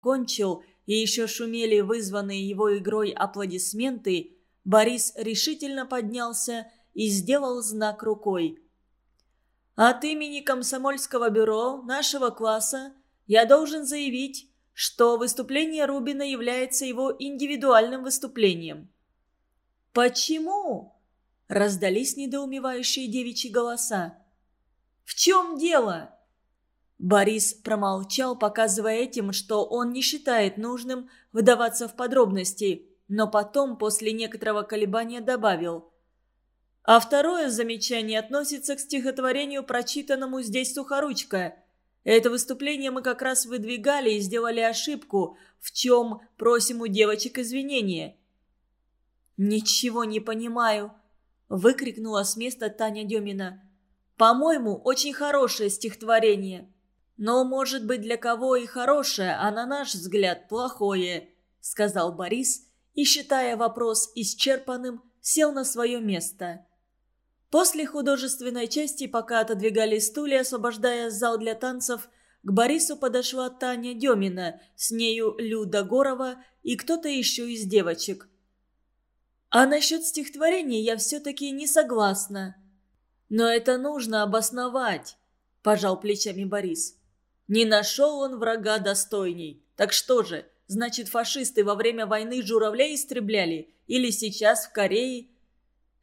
кончил и еще шумели вызванные его игрой аплодисменты, Борис решительно поднялся и сделал знак рукой. «От имени комсомольского бюро нашего класса я должен заявить, что выступление Рубина является его индивидуальным выступлением». «Почему?» – раздались недоумевающие девичьи голоса. «В чем дело?» Борис промолчал, показывая этим, что он не считает нужным выдаваться в подробности, но потом, после некоторого колебания, добавил. А второе замечание относится к стихотворению, прочитанному здесь сухоручка. Это выступление мы как раз выдвигали и сделали ошибку, в чем просим у девочек извинения. «Ничего не понимаю», – выкрикнула с места Таня Демина. «По-моему, очень хорошее стихотворение». «Но, может быть, для кого и хорошее, а на наш взгляд плохое», — сказал Борис и, считая вопрос исчерпанным, сел на свое место. После художественной части, пока отодвигали стулья, освобождая зал для танцев, к Борису подошла Таня Демина, с нею Люда Горова и кто-то еще из девочек. «А насчет стихотворения я все-таки не согласна». «Но это нужно обосновать», – пожал плечами Борис. Не нашел он врага достойней. Так что же, значит, фашисты во время войны журавлей истребляли? Или сейчас в Корее?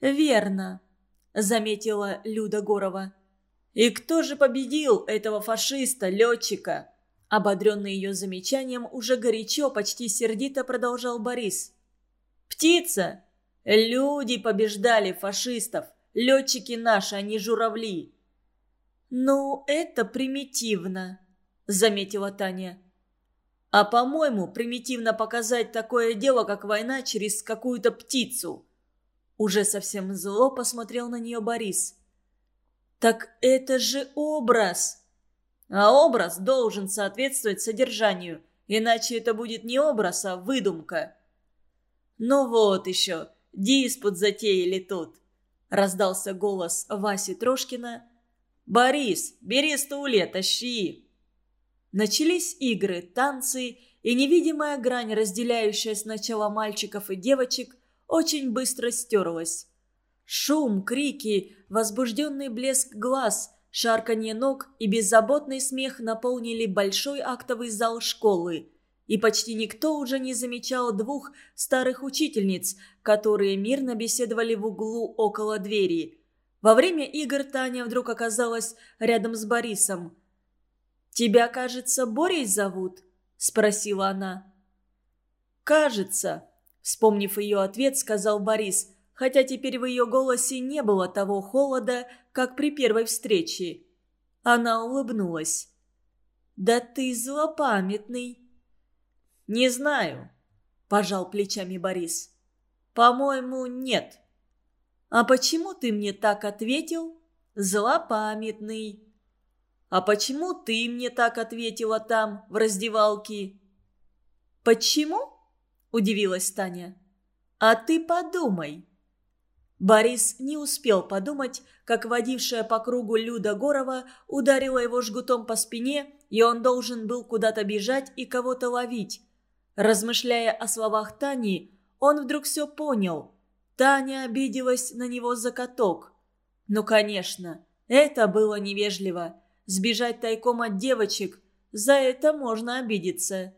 Верно, заметила Люда Горова. И кто же победил этого фашиста, летчика? Ободренный ее замечанием, уже горячо, почти сердито продолжал Борис. «Птица! Люди побеждали фашистов! Летчики наши, а не журавли!» «Ну, это примитивно», – заметила Таня. «А по-моему, примитивно показать такое дело, как война, через какую-то птицу». Уже совсем зло посмотрел на нее Борис. «Так это же образ!» «А образ должен соответствовать содержанию, иначе это будет не образ, а выдумка». «Ну вот еще, диспут затеяли тут», – раздался голос Васи Трошкина. «Борис, бери стулья, тащи!» Начались игры, танцы, и невидимая грань, разделяющая сначала мальчиков и девочек, очень быстро стерлась. Шум, крики, возбужденный блеск глаз, шарканье ног и беззаботный смех наполнили большой актовый зал школы. И почти никто уже не замечал двух старых учительниц, которые мирно беседовали в углу около двери. Во время игр Таня вдруг оказалась рядом с Борисом – «Тебя, кажется, Борей зовут?» – спросила она. «Кажется», – вспомнив ее ответ, сказал Борис, хотя теперь в ее голосе не было того холода, как при первой встрече. Она улыбнулась. «Да ты злопамятный». «Не знаю», – пожал плечами Борис. «По-моему, нет». «А почему ты мне так ответил?» «Злопамятный». «А почему ты мне так ответила там, в раздевалке?» «Почему?» – удивилась Таня. «А ты подумай». Борис не успел подумать, как водившая по кругу Люда Горова ударила его жгутом по спине, и он должен был куда-то бежать и кого-то ловить. Размышляя о словах Тани, он вдруг все понял. Таня обиделась на него за каток. Ну, конечно, это было невежливо сбежать тайком от девочек. За это можно обидеться.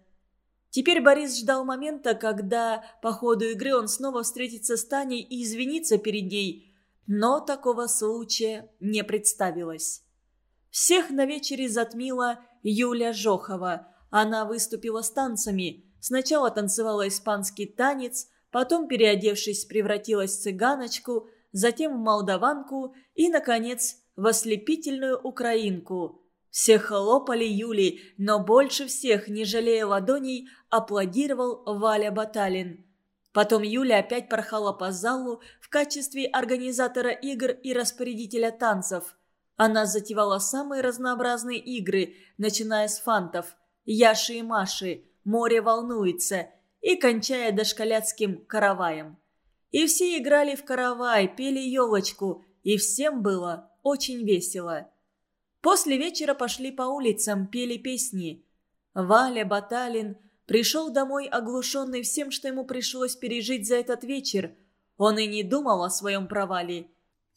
Теперь Борис ждал момента, когда по ходу игры он снова встретится с Таней и извинится перед ней. Но такого случая не представилось. Всех на вечере затмила Юля Жохова. Она выступила с танцами. Сначала танцевала испанский танец, потом, переодевшись, превратилась в цыганочку, затем в молдаванку и, наконец, в ослепительную украинку. Все хлопали Юли, но больше всех, не жалея ладоней, аплодировал Валя Баталин. Потом Юля опять порхала по залу в качестве организатора игр и распорядителя танцев. Она затевала самые разнообразные игры, начиная с фантов «Яши и Маши», «Море волнуется» и кончая дошколяцким «Караваем». И все играли в каравай, пели елочку, и всем было очень весело. После вечера пошли по улицам, пели песни. Валя Баталин пришел домой оглушенный всем, что ему пришлось пережить за этот вечер. Он и не думал о своем провале.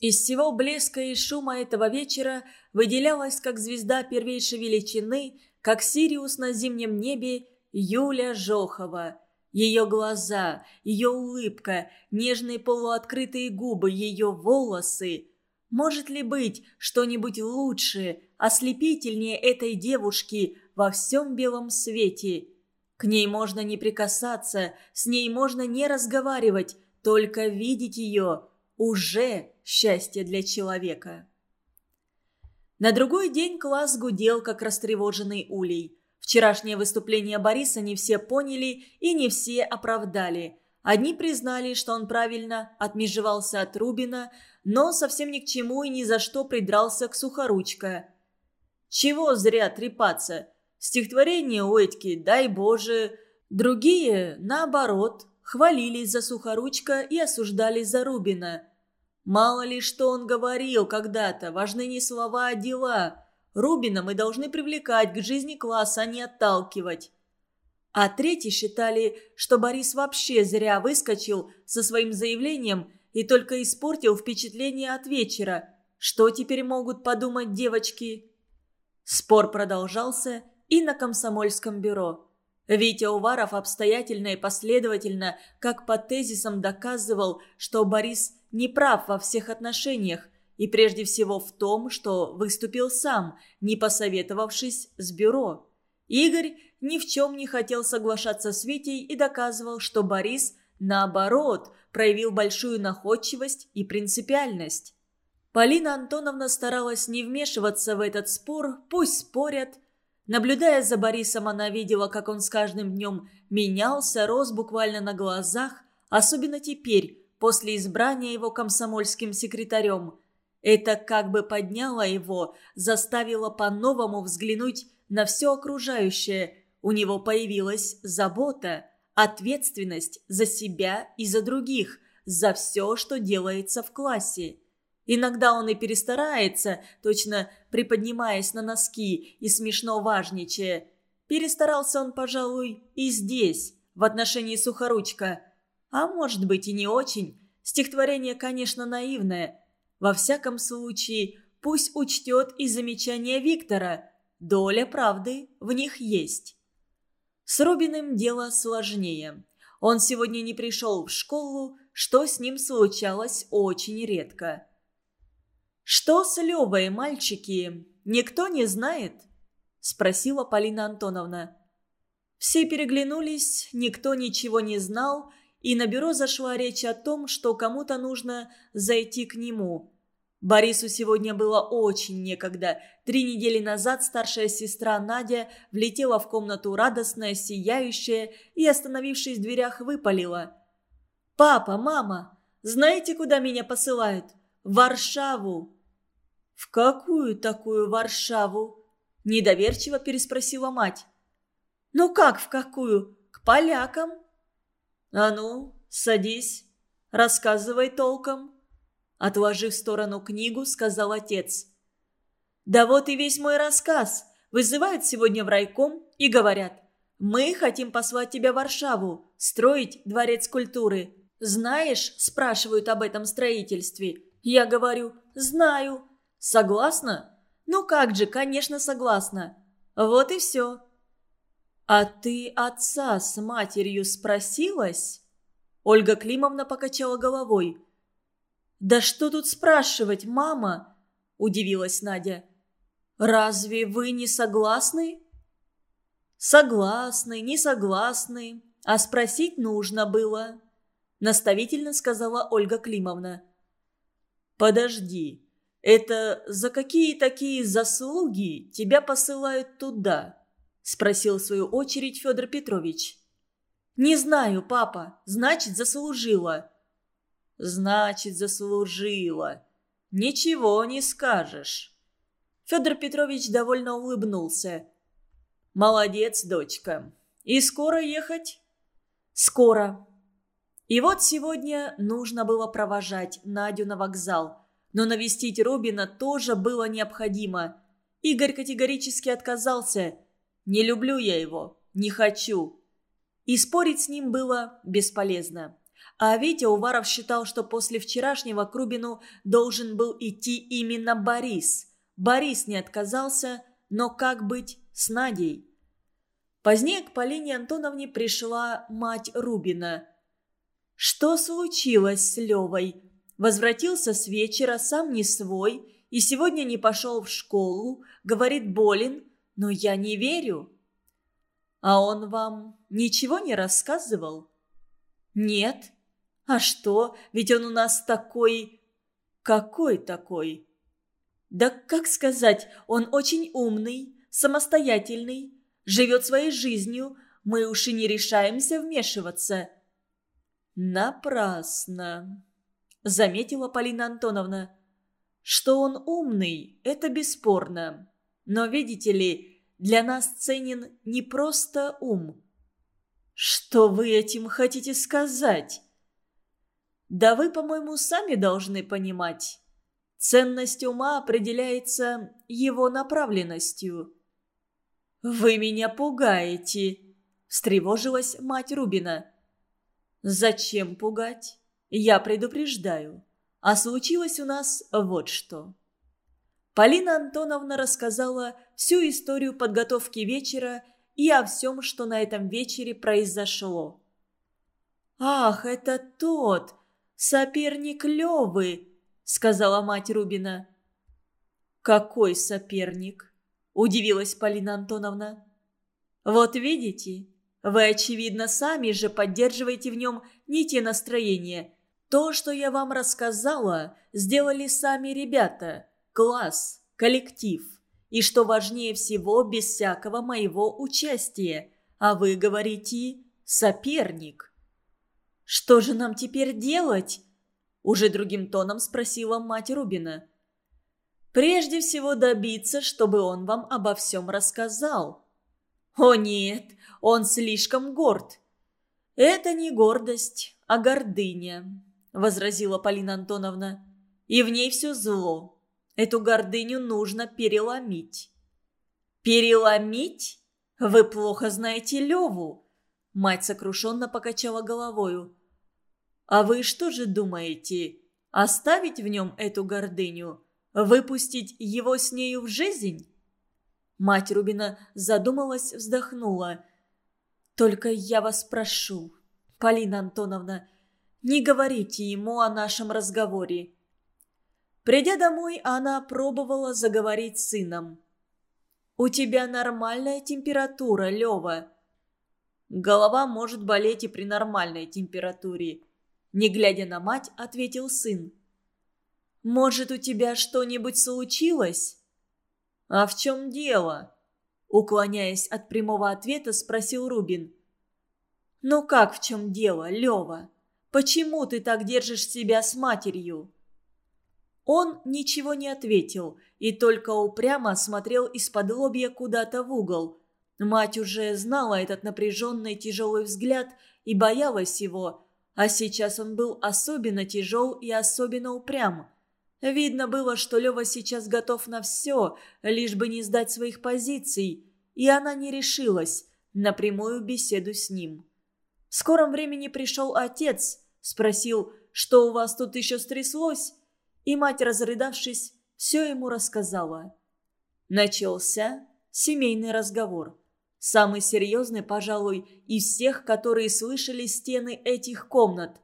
Из всего блеска и шума этого вечера выделялась как звезда первейшей величины, как Сириус на зимнем небе, Юля Жохова. Ее глаза, ее улыбка, нежные полуоткрытые губы, ее волосы. Может ли быть что-нибудь лучше, ослепительнее этой девушки во всем белом свете? К ней можно не прикасаться, с ней можно не разговаривать, только видеть ее уже счастье для человека. На другой день класс гудел, как растревоженный улей. Вчерашнее выступление Бориса не все поняли и не все оправдали. Одни признали, что он правильно отмежевался от Рубина, но совсем ни к чему и ни за что придрался к Сухоручка. «Чего зря трепаться? Стихотворение у Этьки, дай Боже!» Другие, наоборот, хвалились за Сухоручка и осуждали за Рубина – Мало ли что он говорил когда-то, важны не слова, а дела. Рубина мы должны привлекать к жизни класса, а не отталкивать. А третьи считали, что Борис вообще зря выскочил со своим заявлением и только испортил впечатление от вечера. Что теперь могут подумать девочки? Спор продолжался и на комсомольском бюро. Витя Уваров обстоятельно и последовательно, как по тезисам доказывал, что Борис не прав во всех отношениях, и прежде всего в том, что выступил сам, не посоветовавшись с бюро. Игорь ни в чем не хотел соглашаться с Витей и доказывал, что Борис, наоборот, проявил большую находчивость и принципиальность. Полина Антоновна старалась не вмешиваться в этот спор, пусть спорят. Наблюдая за Борисом, она видела, как он с каждым днем менялся, рос буквально на глазах, особенно теперь, после избрания его комсомольским секретарем. Это как бы подняло его, заставило по-новому взглянуть на все окружающее. У него появилась забота, ответственность за себя и за других, за все, что делается в классе. Иногда он и перестарается, точно приподнимаясь на носки и смешно важничая. Перестарался он, пожалуй, и здесь, в отношении Сухоручка – а может быть и не очень. Стихотворение, конечно, наивное. Во всяком случае, пусть учтет и замечание Виктора. Доля правды в них есть. С Рубиным дело сложнее. Он сегодня не пришел в школу, что с ним случалось очень редко. «Что с Левой, мальчики, никто не знает?» – спросила Полина Антоновна. Все переглянулись, никто ничего не знал – и на бюро зашла речь о том, что кому-то нужно зайти к нему. Борису сегодня было очень некогда. Три недели назад старшая сестра Надя влетела в комнату радостная, сияющая и, остановившись в дверях, выпалила. «Папа, мама, знаете, куда меня посылают? В Варшаву!» «В какую такую Варшаву?» – недоверчиво переспросила мать. «Ну как в какую? К полякам!» «А ну, садись, рассказывай толком», — отложив в сторону книгу, сказал отец. «Да вот и весь мой рассказ. Вызывают сегодня в райком и говорят, мы хотим послать тебя в Варшаву, строить дворец культуры. Знаешь, спрашивают об этом строительстве. Я говорю, знаю. Согласна? Ну как же, конечно, согласна. Вот и все. «А ты отца с матерью спросилась?» Ольга Климовна покачала головой. «Да что тут спрашивать, мама?» – удивилась Надя. «Разве вы не согласны?» «Согласны, не согласны, а спросить нужно было», – наставительно сказала Ольга Климовна. «Подожди, это за какие такие заслуги тебя посылают туда?» – спросил в свою очередь Федор Петрович. «Не знаю, папа. Значит, заслужила». «Значит, заслужила. Ничего не скажешь». Федор Петрович довольно улыбнулся. «Молодец, дочка. И скоро ехать?» «Скоро». И вот сегодня нужно было провожать Надю на вокзал. Но навестить Робина тоже было необходимо. Игорь категорически отказался – не люблю я его, не хочу. и спорить с ним было бесполезно. А Витя Уваров считал, что после вчерашнего к Рубину должен был идти именно Борис. Борис не отказался, но как быть с Надей? Позднее к Полине Антоновне пришла мать Рубина. Что случилось с Левой? Возвратился с вечера, сам не свой, и сегодня не пошел в школу, говорит болен, но я не верю. А он вам ничего не рассказывал? Нет. А что, ведь он у нас такой... Какой такой? Да как сказать, он очень умный, самостоятельный, живет своей жизнью, мы уж и не решаемся вмешиваться. Напрасно, заметила Полина Антоновна. Что он умный, это бесспорно. Но, видите ли, для нас ценен не просто ум. Что вы этим хотите сказать? Да вы, по-моему, сами должны понимать. Ценность ума определяется его направленностью. «Вы меня пугаете», – встревожилась мать Рубина. «Зачем пугать? Я предупреждаю. А случилось у нас вот что». Полина Антоновна рассказала всю историю подготовки вечера и о всем, что на этом вечере произошло. «Ах, это тот! Соперник Левы!» — сказала мать Рубина. «Какой соперник?» — удивилась Полина Антоновна. «Вот видите, вы, очевидно, сами же поддерживаете в нем не те настроения. То, что я вам рассказала, сделали сами ребята» класс, коллектив. И что важнее всего, без всякого моего участия. А вы говорите «соперник». «Что же нам теперь делать?» Уже другим тоном спросила мать Рубина. «Прежде всего добиться, чтобы он вам обо всем рассказал». «О нет, он слишком горд». «Это не гордость, а гордыня», — возразила Полина Антоновна. «И в ней все зло. Эту гордыню нужно переломить». «Переломить? Вы плохо знаете Леву!» Мать сокрушенно покачала головою. «А вы что же думаете? Оставить в нем эту гордыню? Выпустить его с нею в жизнь?» Мать Рубина задумалась, вздохнула. «Только я вас прошу, Полина Антоновна, не говорите ему о нашем разговоре. Придя домой, она пробовала заговорить с сыном. «У тебя нормальная температура, Лева». «Голова может болеть и при нормальной температуре», – не глядя на мать, ответил сын. «Может, у тебя что-нибудь случилось?» «А в чем дело?» Уклоняясь от прямого ответа, спросил Рубин. «Ну как в чем дело, Лева? Почему ты так держишь себя с матерью?» Он ничего не ответил и только упрямо смотрел из-под лобья куда-то в угол. Мать уже знала этот напряженный тяжелый взгляд и боялась его, а сейчас он был особенно тяжел и особенно упрям. Видно было, что Лева сейчас готов на все, лишь бы не сдать своих позиций, и она не решилась на прямую беседу с ним. В скором времени пришел отец, спросил, что у вас тут еще стряслось, и мать, разрыдавшись, все ему рассказала. Начался семейный разговор. Самый серьезный, пожалуй, из всех, которые слышали стены этих комнат.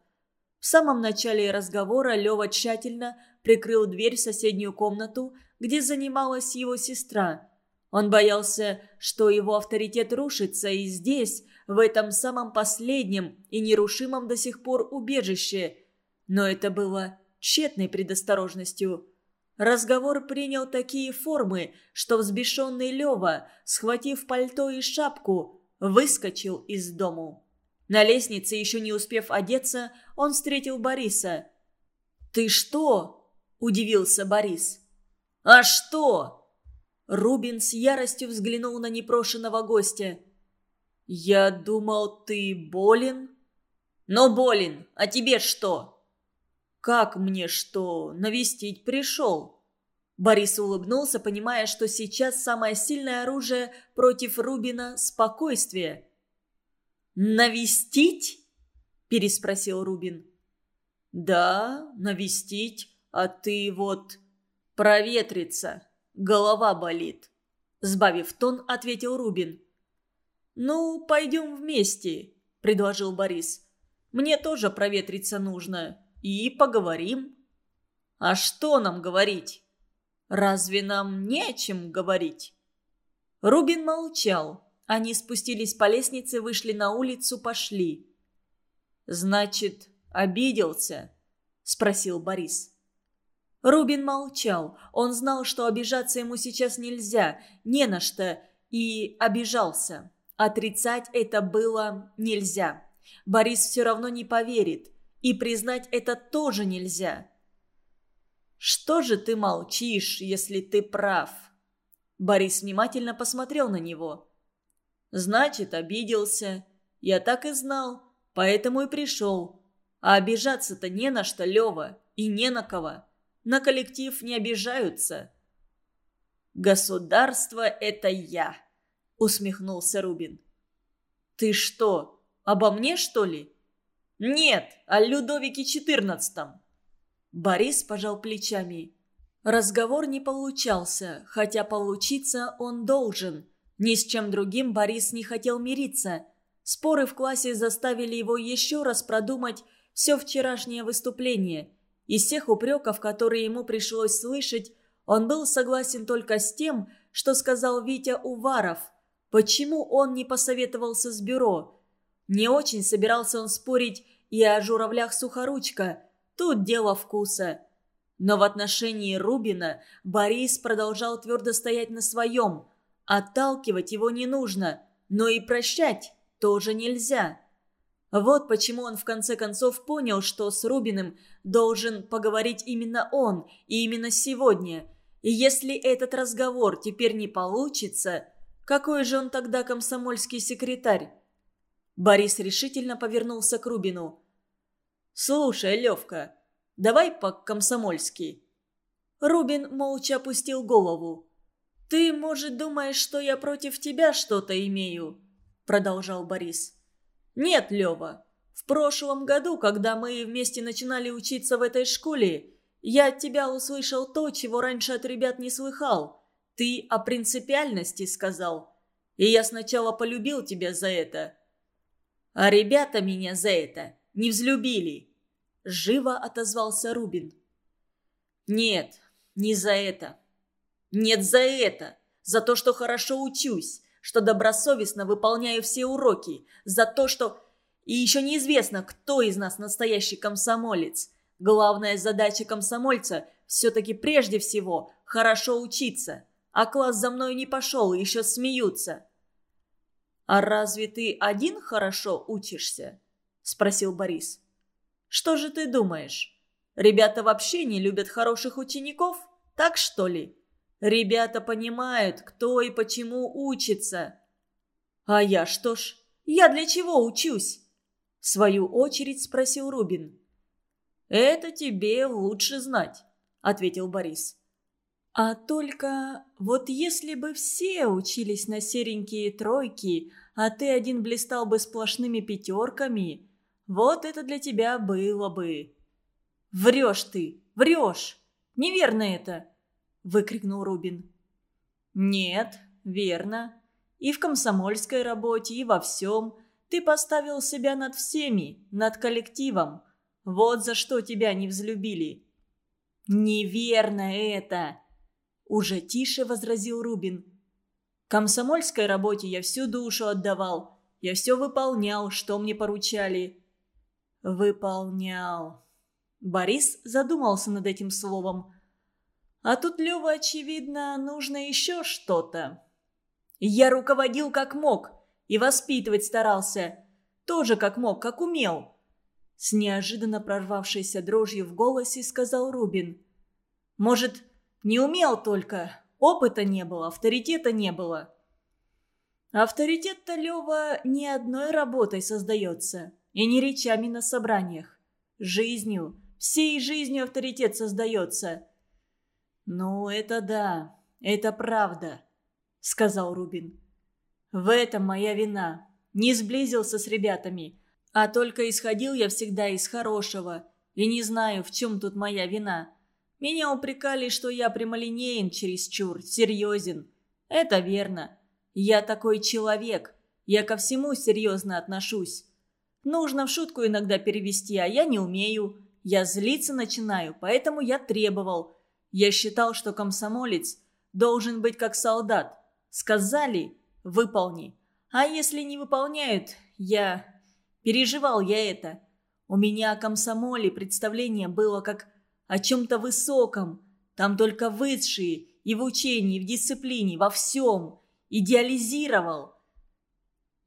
В самом начале разговора Лева тщательно прикрыл дверь в соседнюю комнату, где занималась его сестра. Он боялся, что его авторитет рушится и здесь, в этом самом последнем и нерушимом до сих пор убежище. Но это было тщетной предосторожностью. Разговор принял такие формы, что взбешенный Лева, схватив пальто и шапку, выскочил из дому. На лестнице, еще не успев одеться, он встретил Бориса. «Ты что?» – удивился Борис. «А что?» Рубин с яростью взглянул на непрошенного гостя. «Я думал, ты болен?» «Но болен, а тебе что?» «Как мне что, навестить пришел?» Борис улыбнулся, понимая, что сейчас самое сильное оружие против Рубина – спокойствие. «Навестить?» – переспросил Рубин. «Да, навестить, а ты вот проветриться, голова болит», – сбавив тон, ответил Рубин. «Ну, пойдем вместе», – предложил Борис. «Мне тоже проветриться нужно. И поговорим». «А что нам говорить? Разве нам не о чем говорить?» Рубин молчал. Они спустились по лестнице, вышли на улицу, пошли. «Значит, обиделся?» – спросил Борис. Рубин молчал. Он знал, что обижаться ему сейчас нельзя, не на что, и обижался. Отрицать это было нельзя. Борис все равно не поверит. И признать это тоже нельзя. «Что же ты молчишь, если ты прав?» Борис внимательно посмотрел на него. «Значит, обиделся. Я так и знал, поэтому и пришел. А обижаться-то не на что, Лева, и не на кого. На коллектив не обижаются». «Государство – это я», – усмехнулся Рубин. «Ты что, обо мне, что ли?» «Нет, о Людовике XIV». Борис пожал плечами. Разговор не получался, хотя получиться он должен. Ни с чем другим Борис не хотел мириться. Споры в классе заставили его еще раз продумать все вчерашнее выступление. Из всех упреков, которые ему пришлось слышать, он был согласен только с тем, что сказал Витя Уваров. Почему он не посоветовался с бюро? Не очень собирался он спорить и о журавлях Сухоручка. Тут дело вкуса. Но в отношении Рубина Борис продолжал твердо стоять на своем. Отталкивать его не нужно, но и прощать тоже нельзя. Вот почему он в конце концов понял, что с Рубиным должен поговорить именно он, и именно сегодня. И если этот разговор теперь не получится, какой же он тогда комсомольский секретарь? Борис решительно повернулся к Рубину. «Слушай, Левка, Давай по-комсомольски». Рубин молча опустил голову. «Ты, может, думаешь, что я против тебя что-то имею?» Продолжал Борис. «Нет, Лева. В прошлом году, когда мы вместе начинали учиться в этой школе, я от тебя услышал то, чего раньше от ребят не слыхал. Ты о принципиальности сказал. И я сначала полюбил тебя за это. А ребята меня за это не взлюбили. Живо отозвался Рубин. «Нет, не за это. Нет, за это. За то, что хорошо учусь, что добросовестно выполняю все уроки, за то, что... И еще неизвестно, кто из нас настоящий комсомолец. Главная задача комсомольца все-таки прежде всего хорошо учиться. А класс за мной не пошел, еще смеются. «А разве ты один хорошо учишься?» – спросил Борис. Что же ты думаешь? Ребята вообще не любят хороших учеников? Так что ли? Ребята понимают, кто и почему учится. А я что ж? Я для чего учусь? В свою очередь спросил Рубин. «Это тебе лучше знать», — ответил Борис. «А только вот если бы все учились на серенькие тройки, а ты один блистал бы сплошными пятерками, вот это для тебя было бы. Врешь ты, врешь. Неверно это, выкрикнул Рубин. Нет, верно. И в комсомольской работе, и во всем. Ты поставил себя над всеми, над коллективом. Вот за что тебя не взлюбили. Неверно это, уже тише возразил Рубин. Комсомольской работе я всю душу отдавал. Я все выполнял, что мне поручали. «Выполнял». Борис задумался над этим словом. А тут Лёва, очевидно, нужно еще что-то. Я руководил как мог и воспитывать старался. Тоже как мог, как умел. С неожиданно прорвавшейся дрожью в голосе сказал Рубин. «Может, не умел только, опыта не было, авторитета не было». «Авторитет-то, Лёва, не одной работой создается. И не речами на собраниях. Жизнью, всей жизнью авторитет создается. «Ну, это да, это правда», — сказал Рубин. «В этом моя вина. не сблизился с ребятами. А только исходил я всегда из хорошего. И не знаю, в чем тут моя вина. Меня упрекали, что я прямолинеен чересчур, серьезен. Это верно. Я такой человек. Я ко всему серьезно отношусь. Нужно в шутку иногда перевести, а я не умею. Я злиться начинаю, поэтому я требовал. Я считал, что комсомолец должен быть как солдат. Сказали – выполни. А если не выполняют, я... Переживал я это. У меня о комсомоле представление было как о чем-то высоком. Там только высшие и в учении, и в дисциплине, во всем. Идеализировал.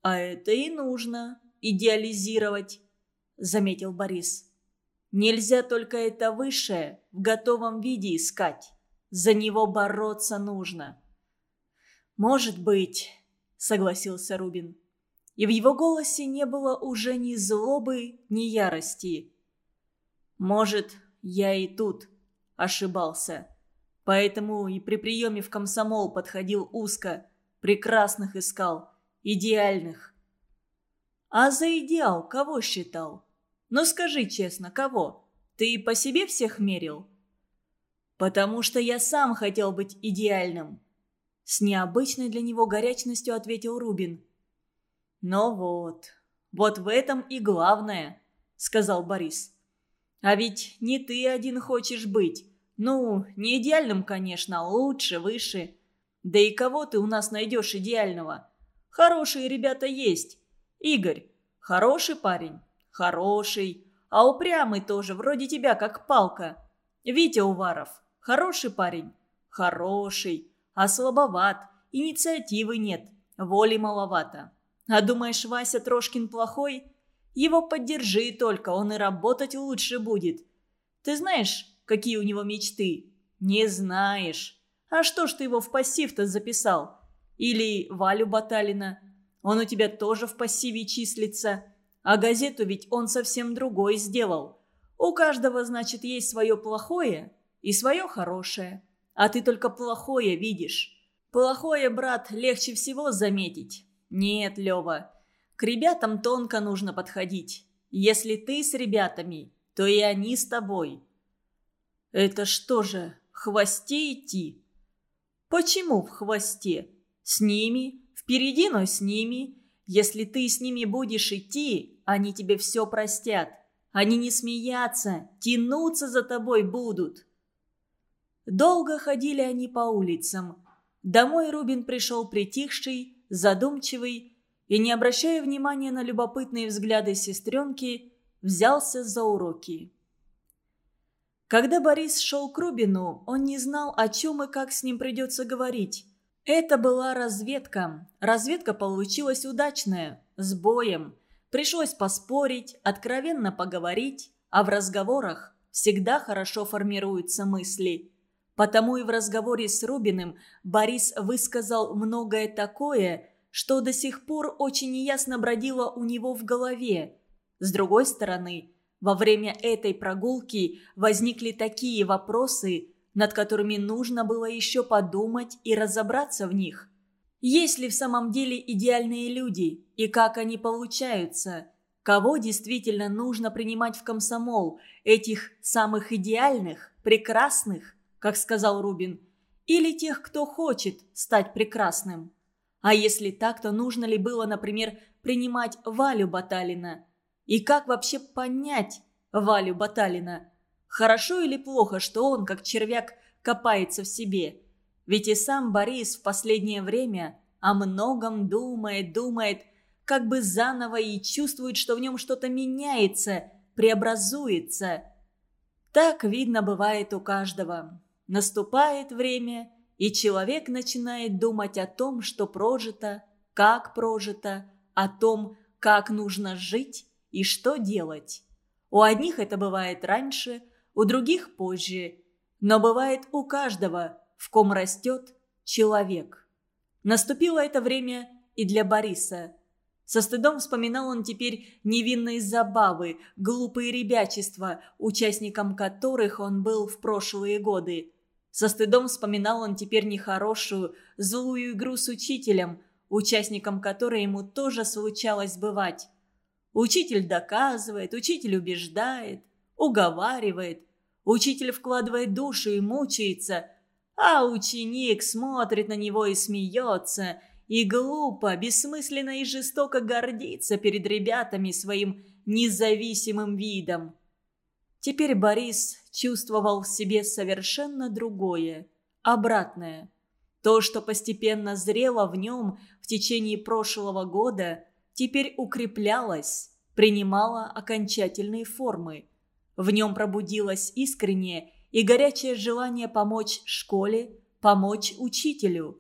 А это и нужно, идеализировать, заметил Борис. Нельзя только это высшее в готовом виде искать. За него бороться нужно. «Может быть», — согласился Рубин. И в его голосе не было уже ни злобы, ни ярости. «Может, я и тут ошибался. Поэтому и при приеме в комсомол подходил узко, прекрасных искал, идеальных». «А за идеал кого считал? Ну скажи честно, кого? Ты по себе всех мерил?» «Потому что я сам хотел быть идеальным», с необычной для него горячностью ответил Рубин. «Ну вот, вот в этом и главное», — сказал Борис. «А ведь не ты один хочешь быть. Ну, не идеальным, конечно, а лучше, выше. Да и кого ты у нас найдешь идеального? Хорошие ребята есть. Игорь, хороший парень? Хороший. А упрямый тоже, вроде тебя, как палка. Витя Уваров, хороший парень? Хороший а слабоват, инициативы нет, воли маловато. А думаешь, Вася Трошкин плохой? Его поддержи только, он и работать лучше будет. Ты знаешь, какие у него мечты? Не знаешь. А что ж ты его в пассив-то записал? Или Валю Баталина? Он у тебя тоже в пассиве числится. А газету ведь он совсем другой сделал. У каждого, значит, есть свое плохое и свое хорошее а ты только плохое видишь. Плохое, брат, легче всего заметить. Нет, Лева, к ребятам тонко нужно подходить. Если ты с ребятами, то и они с тобой. Это что же, в хвосте идти? Почему в хвосте? С ними, впереди, но с ними. Если ты с ними будешь идти, они тебе все простят. Они не смеяться, тянуться за тобой будут. Долго ходили они по улицам. Домой Рубин пришел притихший, задумчивый и, не обращая внимания на любопытные взгляды сестренки, взялся за уроки. Когда Борис шел к Рубину, он не знал, о чем и как с ним придется говорить. Это была разведка. Разведка получилась удачная, с боем. Пришлось поспорить, откровенно поговорить, а в разговорах всегда хорошо формируются мысли. Потому и в разговоре с Рубиным Борис высказал многое такое, что до сих пор очень неясно бродило у него в голове. С другой стороны, во время этой прогулки возникли такие вопросы, над которыми нужно было еще подумать и разобраться в них. Есть ли в самом деле идеальные люди и как они получаются? Кого действительно нужно принимать в комсомол? Этих самых идеальных, прекрасных – как сказал Рубин, или тех, кто хочет стать прекрасным. А если так, то нужно ли было, например, принимать Валю Баталина? И как вообще понять Валю Баталина? Хорошо или плохо, что он, как червяк, копается в себе? Ведь и сам Борис в последнее время о многом думает, думает, как бы заново и чувствует, что в нем что-то меняется, преобразуется. Так, видно, бывает у каждого. Наступает время, и человек начинает думать о том, что прожито, как прожито, о том, как нужно жить и что делать. У одних это бывает раньше, у других позже, но бывает у каждого, в ком растет человек. Наступило это время и для Бориса. Со стыдом вспоминал он теперь невинные забавы, глупые ребячества, участником которых он был в прошлые годы. Со стыдом вспоминал он теперь нехорошую, злую игру с учителем, участником которой ему тоже случалось бывать. Учитель доказывает, учитель убеждает, уговаривает, учитель вкладывает душу и мучается, а ученик смотрит на него и смеется, и глупо, бессмысленно и жестоко гордится перед ребятами своим независимым видом. Теперь Борис чувствовал в себе совершенно другое, обратное. То, что постепенно зрело в нем в течение прошлого года, теперь укреплялось, принимало окончательные формы. В нем пробудилось искреннее и горячее желание помочь школе, помочь учителю.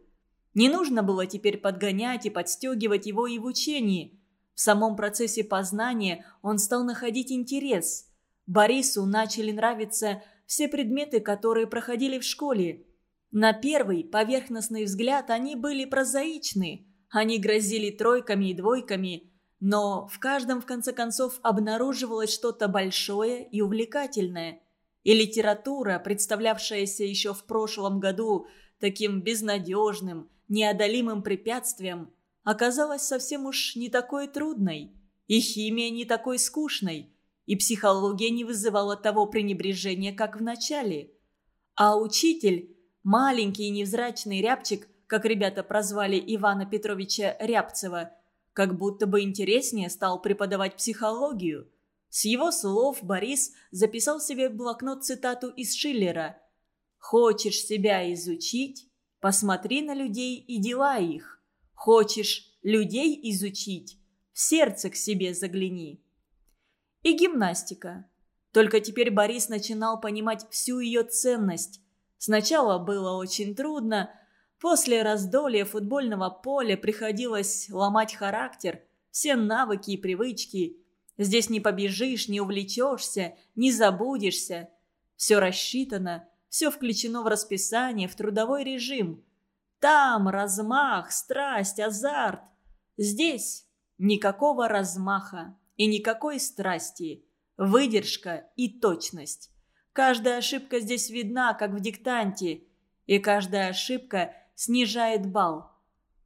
Не нужно было теперь подгонять и подстегивать его и в учении. В самом процессе познания он стал находить интерес. Борису начали нравиться все предметы, которые проходили в школе. На первый поверхностный взгляд они были прозаичны. Они грозили тройками и двойками, но в каждом в конце концов обнаруживалось что-то большое и увлекательное. И литература, представлявшаяся еще в прошлом году таким безнадежным, неодолимым препятствием, оказалась совсем уж не такой трудной, и химия не такой скучной, и психология не вызывала того пренебрежения, как в начале. А учитель, маленький и невзрачный рябчик, как ребята прозвали Ивана Петровича Рябцева, как будто бы интереснее стал преподавать психологию. С его слов Борис записал себе в блокнот цитату из Шиллера «Хочешь себя изучить? Посмотри на людей и дела их. Хочешь людей изучить? В сердце к себе загляни». И гимнастика. Только теперь Борис начинал понимать всю ее ценность. Сначала было очень трудно. После раздолья футбольного поля приходилось ломать характер, все навыки и привычки. Здесь не побежишь, не увлечешься, не забудешься. Все рассчитано, все включено в расписание, в трудовой режим. Там размах, страсть, азарт. Здесь никакого размаха и никакой страсти. Выдержка и точность. Каждая ошибка здесь видна, как в диктанте, и каждая ошибка снижает балл.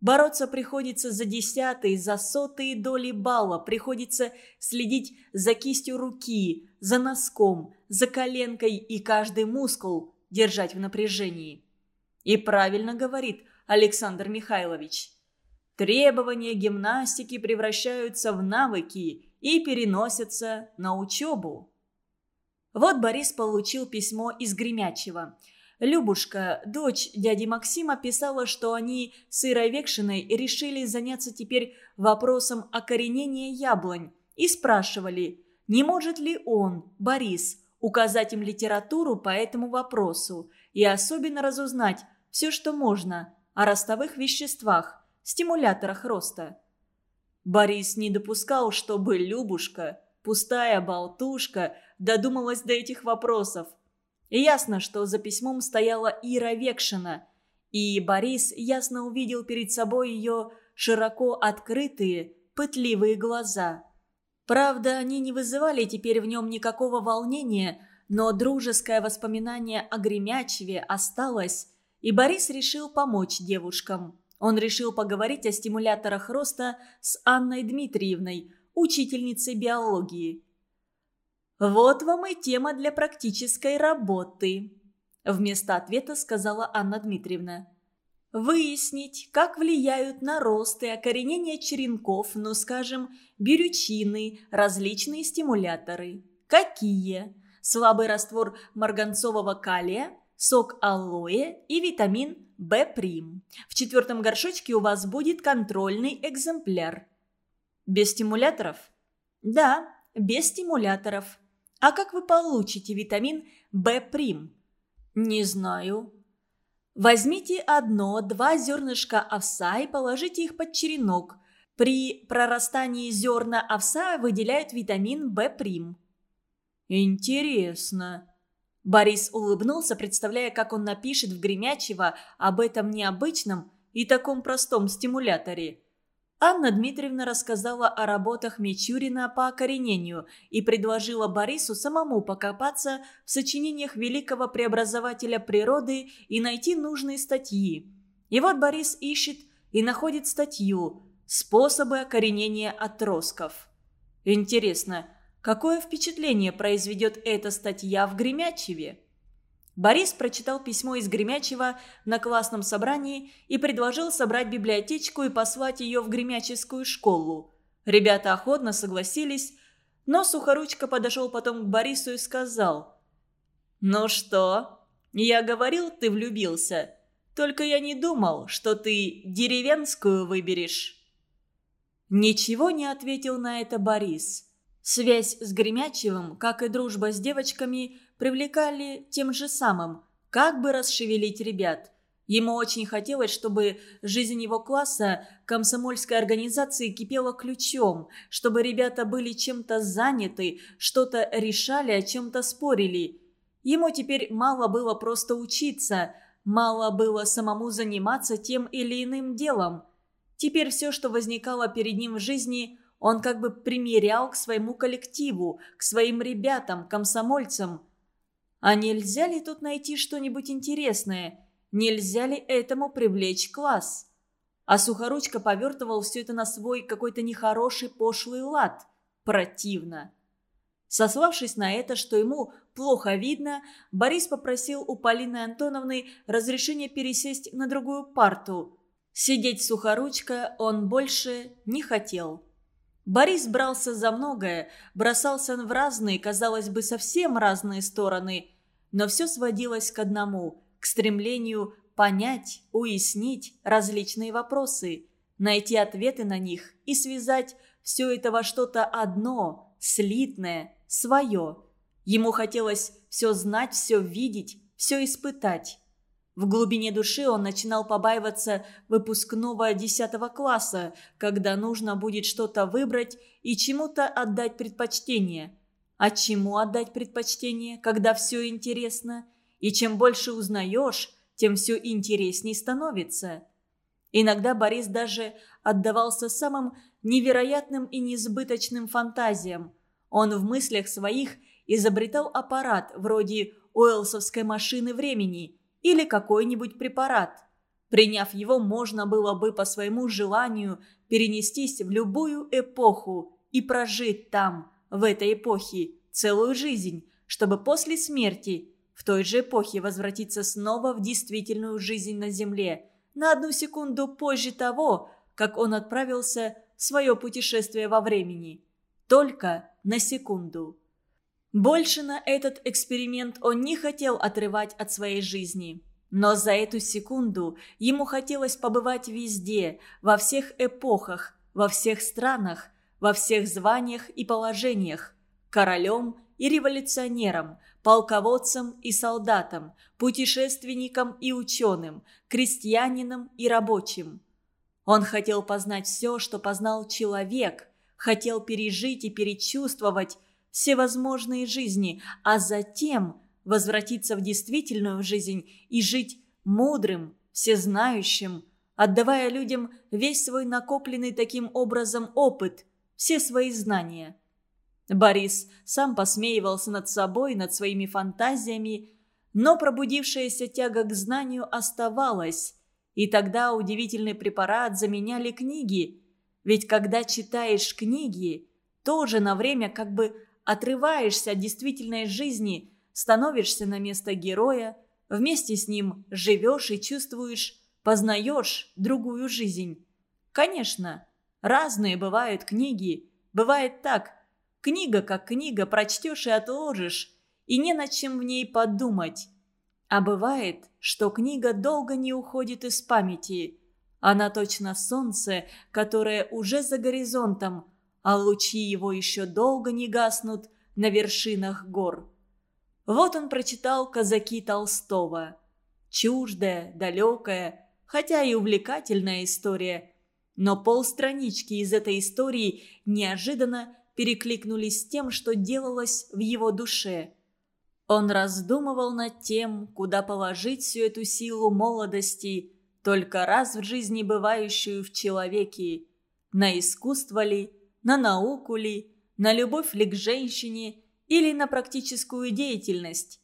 Бороться приходится за десятые, за сотые доли балла, приходится следить за кистью руки, за носком, за коленкой и каждый мускул держать в напряжении. И правильно говорит Александр Михайлович. Требования гимнастики превращаются в навыки и переносятся на учебу. Вот Борис получил письмо из Гремячего. Любушка, дочь дяди Максима, писала, что они с Ирой Векшиной решили заняться теперь вопросом окоренения яблонь и спрашивали, не может ли он, Борис, указать им литературу по этому вопросу и особенно разузнать все, что можно о ростовых веществах, стимуляторах роста. Борис не допускал, чтобы Любушка, пустая болтушка, додумалась до этих вопросов. И ясно, что за письмом стояла Ира Векшина, и Борис ясно увидел перед собой ее широко открытые, пытливые глаза. Правда, они не вызывали теперь в нем никакого волнения, но дружеское воспоминание о Гремячеве осталось, и Борис решил помочь девушкам. Он решил поговорить о стимуляторах роста с Анной Дмитриевной, учительницей биологии. «Вот вам и тема для практической работы», – вместо ответа сказала Анна Дмитриевна. «Выяснить, как влияют на рост и окоренение черенков, ну, скажем, бирючины, различные стимуляторы. Какие? Слабый раствор марганцового калия, сок алоэ и витамин Б'. В четвертом горшочке у вас будет контрольный экземпляр. Без стимуляторов? Да, без стимуляторов. А как вы получите витамин Б'? Не знаю. Возьмите одно-два зернышка овса и положите их под черенок. При прорастании зерна овса выделяют витамин Б'. Интересно. Борис улыбнулся, представляя, как он напишет в Гремячево об этом необычном и таком простом стимуляторе. Анна Дмитриевна рассказала о работах Мичурина по окоренению и предложила Борису самому покопаться в сочинениях великого преобразователя природы и найти нужные статьи. И вот Борис ищет и находит статью «Способы окоренения отростков». Интересно, какое впечатление произведет эта статья в Гремячеве? Борис прочитал письмо из Гремячева на классном собрании и предложил собрать библиотечку и послать ее в Гремяческую школу. Ребята охотно согласились, но Сухоручка подошел потом к Борису и сказал. «Ну что, я говорил, ты влюбился. Только я не думал, что ты деревенскую выберешь». Ничего не ответил на это Борис. Связь с Гремячевым, как и дружба с девочками, привлекали тем же самым, как бы расшевелить ребят. Ему очень хотелось, чтобы жизнь его класса комсомольской организации кипела ключом, чтобы ребята были чем-то заняты, что-то решали, о чем-то спорили. Ему теперь мало было просто учиться, мало было самому заниматься тем или иным делом. Теперь все, что возникало перед ним в жизни, он как бы примерял к своему коллективу, к своим ребятам, комсомольцам. А нельзя ли тут найти что-нибудь интересное – Нельзя ли этому привлечь класс? А Сухоручка повертывал все это на свой какой-то нехороший пошлый лад. Противно. Сославшись на это, что ему плохо видно, Борис попросил у Полины Антоновны разрешения пересесть на другую парту. Сидеть сухоручка он больше не хотел. Борис брался за многое, бросался в разные, казалось бы, совсем разные стороны, но все сводилось к одному к стремлению понять, уяснить различные вопросы, найти ответы на них и связать все это во что-то одно, слитное, свое. Ему хотелось все знать, все видеть, все испытать. В глубине души он начинал побаиваться выпускного 10 класса, когда нужно будет что-то выбрать и чему-то отдать предпочтение. А чему отдать предпочтение, когда все интересно? И чем больше узнаешь, тем все интересней становится. Иногда Борис даже отдавался самым невероятным и несбыточным фантазиям. Он в мыслях своих изобретал аппарат вроде Уэлсовской машины времени или какой-нибудь препарат. Приняв его, можно было бы по своему желанию перенестись в любую эпоху и прожить там, в этой эпохе, целую жизнь, чтобы после смерти в той же эпохе возвратиться снова в действительную жизнь на Земле, на одну секунду позже того, как он отправился в свое путешествие во времени. Только на секунду. Больше на этот эксперимент он не хотел отрывать от своей жизни. Но за эту секунду ему хотелось побывать везде, во всех эпохах, во всех странах, во всех званиях и положениях, королем и революционером, полководцем и солдатом, путешественником и ученым, крестьянином и рабочим. Он хотел познать все, что познал человек, хотел пережить и перечувствовать всевозможные жизни, а затем возвратиться в действительную жизнь и жить мудрым, всезнающим, отдавая людям весь свой накопленный таким образом опыт, все свои знания – Борис сам посмеивался над собой, над своими фантазиями, но пробудившаяся тяга к знанию оставалась, и тогда удивительный препарат заменяли книги. Ведь когда читаешь книги, тоже на время как бы отрываешься от действительной жизни, становишься на место героя, вместе с ним живешь и чувствуешь, познаешь другую жизнь. Конечно, разные бывают книги, бывает так – Книга как книга, прочтешь и отложишь, и не над чем в ней подумать. А бывает, что книга долго не уходит из памяти. Она точно солнце, которое уже за горизонтом, а лучи его еще долго не гаснут на вершинах гор. Вот он прочитал «Казаки Толстого». Чуждая, далекая, хотя и увлекательная история. Но полстранички из этой истории неожиданно перекликнулись с тем, что делалось в его душе. Он раздумывал над тем, куда положить всю эту силу молодости, только раз в жизни бывающую в человеке. На искусство ли, на науку ли, на любовь ли к женщине или на практическую деятельность.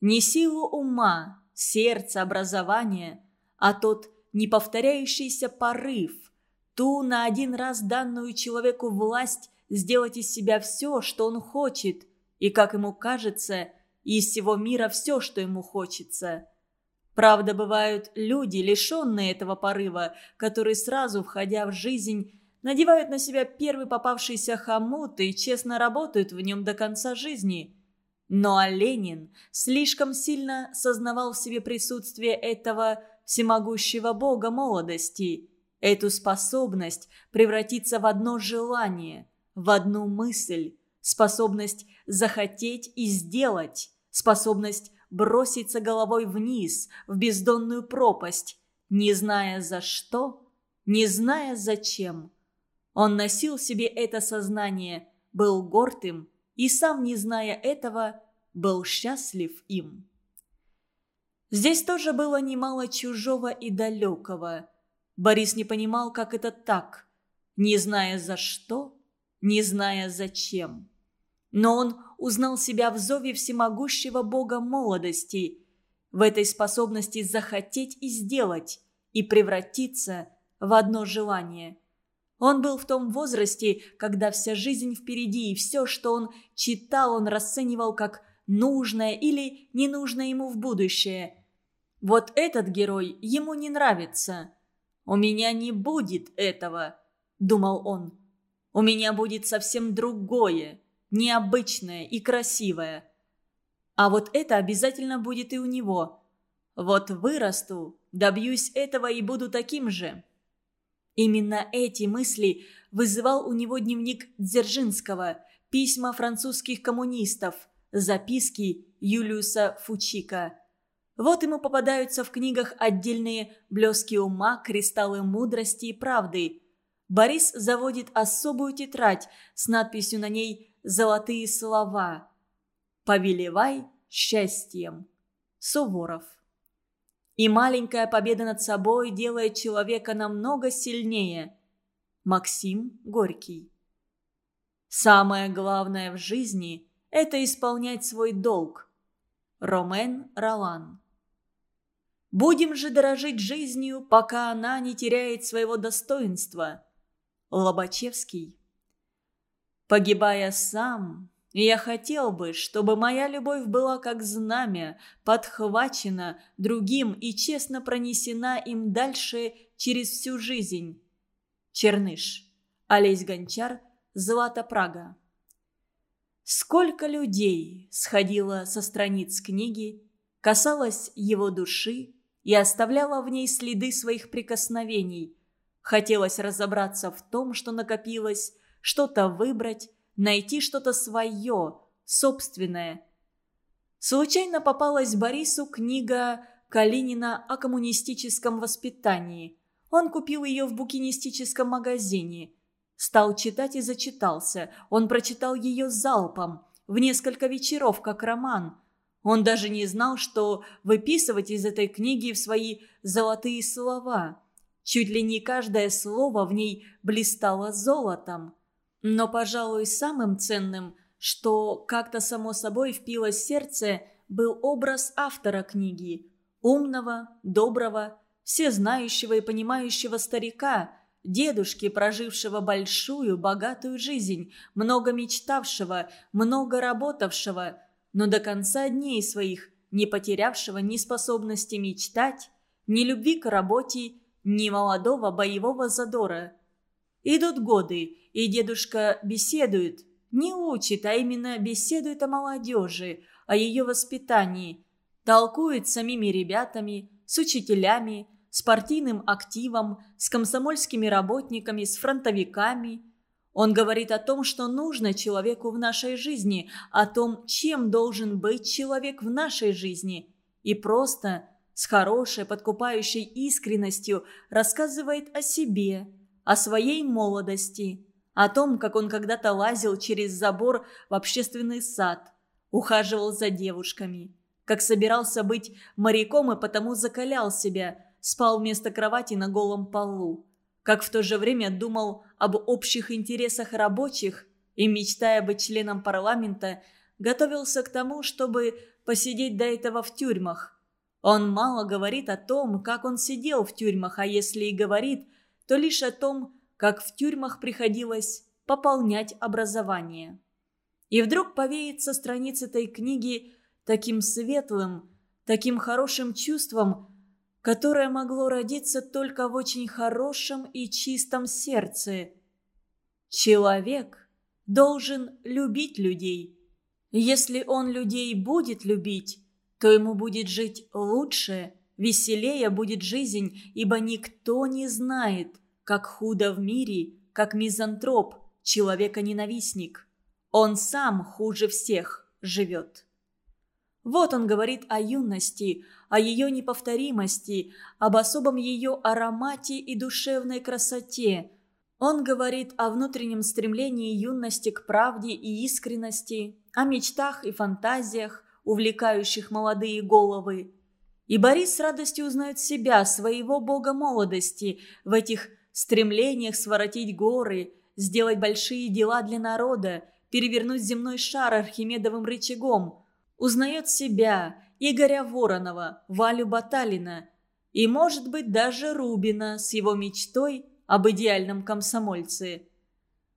Не силу ума, сердца, образования, а тот неповторяющийся порыв, ту на один раз данную человеку власть сделать из себя все, что он хочет, и, как ему кажется, из всего мира все, что ему хочется. Правда, бывают люди, лишенные этого порыва, которые сразу, входя в жизнь, надевают на себя первый попавшийся хомут и честно работают в нем до конца жизни. Но Ленин слишком сильно сознавал в себе присутствие этого всемогущего бога молодости, эту способность превратиться в одно желание, в одну мысль, способность захотеть и сделать, способность броситься головой вниз, в бездонную пропасть, не зная за что, не зная зачем. Он носил себе это сознание, был горд им и, сам не зная этого, был счастлив им. Здесь тоже было немало чужого и далекого. Борис не понимал, как это так, не зная за что, не зная зачем. Но он узнал себя в зове всемогущего бога молодости, в этой способности захотеть и сделать, и превратиться в одно желание – он был в том возрасте, когда вся жизнь впереди, и все, что он читал, он расценивал как нужное или ненужное ему в будущее. Вот этот герой ему не нравится. «У меня не будет этого», — думал он. «У меня будет совсем другое, необычное и красивое. А вот это обязательно будет и у него. Вот вырасту, добьюсь этого и буду таким же». Именно эти мысли вызывал у него дневник Дзержинского, письма французских коммунистов, записки Юлиуса Фучика. Вот ему попадаются в книгах отдельные блески ума, кристаллы мудрости и правды. Борис заводит особую тетрадь с надписью на ней «Золотые слова». «Повелевай счастьем». Суворов. И маленькая победа над собой делает человека намного сильнее. Максим Горький. Самое главное в жизни – это исполнять свой долг. Ромен Ролан. Будем же дорожить жизнью, пока она не теряет своего достоинства. Лобачевский. Погибая сам, я хотел бы, чтобы моя любовь была как знамя, подхвачена другим и честно пронесена им дальше через всю жизнь. Черныш. Олесь Гончар. Злата Прага. Сколько людей сходило со страниц книги, касалось его души и оставляло в ней следы своих прикосновений. Хотелось разобраться в том, что накопилось, что-то выбрать, найти что-то свое, собственное. Случайно попалась Борису книга Калинина о коммунистическом воспитании. Он купил ее в букинистическом магазине. Стал читать и зачитался. Он прочитал ее залпом, в несколько вечеров, как роман. Он даже не знал, что выписывать из этой книги в свои золотые слова. Чуть ли не каждое слово в ней блистало золотом. Но, пожалуй, самым ценным, что как-то само собой впилось в сердце, был образ автора книги. Умного, доброго, всезнающего и понимающего старика, дедушки, прожившего большую, богатую жизнь, много мечтавшего, много работавшего, но до конца дней своих не потерявшего ни способности мечтать, ни любви к работе, ни молодого боевого задора. Идут годы, и дедушка беседует, не учит, а именно беседует о молодежи, о ее воспитании, толкует с самими ребятами, с учителями, с партийным активом, с комсомольскими работниками, с фронтовиками. Он говорит о том, что нужно человеку в нашей жизни, о том, чем должен быть человек в нашей жизни. И просто, с хорошей, подкупающей искренностью рассказывает о себе, о своей молодости – о том, как он когда-то лазил через забор в общественный сад, ухаживал за девушками, как собирался быть моряком и потому закалял себя, спал вместо кровати на голом полу, как в то же время думал об общих интересах рабочих и, мечтая быть членом парламента, готовился к тому, чтобы посидеть до этого в тюрьмах. Он мало говорит о том, как он сидел в тюрьмах, а если и говорит, то лишь о том, как в тюрьмах приходилось пополнять образование. И вдруг повеет со страниц этой книги таким светлым, таким хорошим чувством, которое могло родиться только в очень хорошем и чистом сердце. Человек должен любить людей. Если он людей будет любить, то ему будет жить лучше, веселее будет жизнь, ибо никто не знает, как худо в мире, как мизантроп, человека-ненавистник. Он сам хуже всех живет. Вот он говорит о юности, о ее неповторимости, об особом ее аромате и душевной красоте. Он говорит о внутреннем стремлении юности к правде и искренности, о мечтах и фантазиях, увлекающих молодые головы. И Борис с радостью узнает себя, своего бога молодости, в этих стремлениях своротить горы, сделать большие дела для народа, перевернуть земной шар архимедовым рычагом – Узнает себя, Игоря Воронова, Валю Баталина и, может быть, даже Рубина с его мечтой об идеальном комсомольце.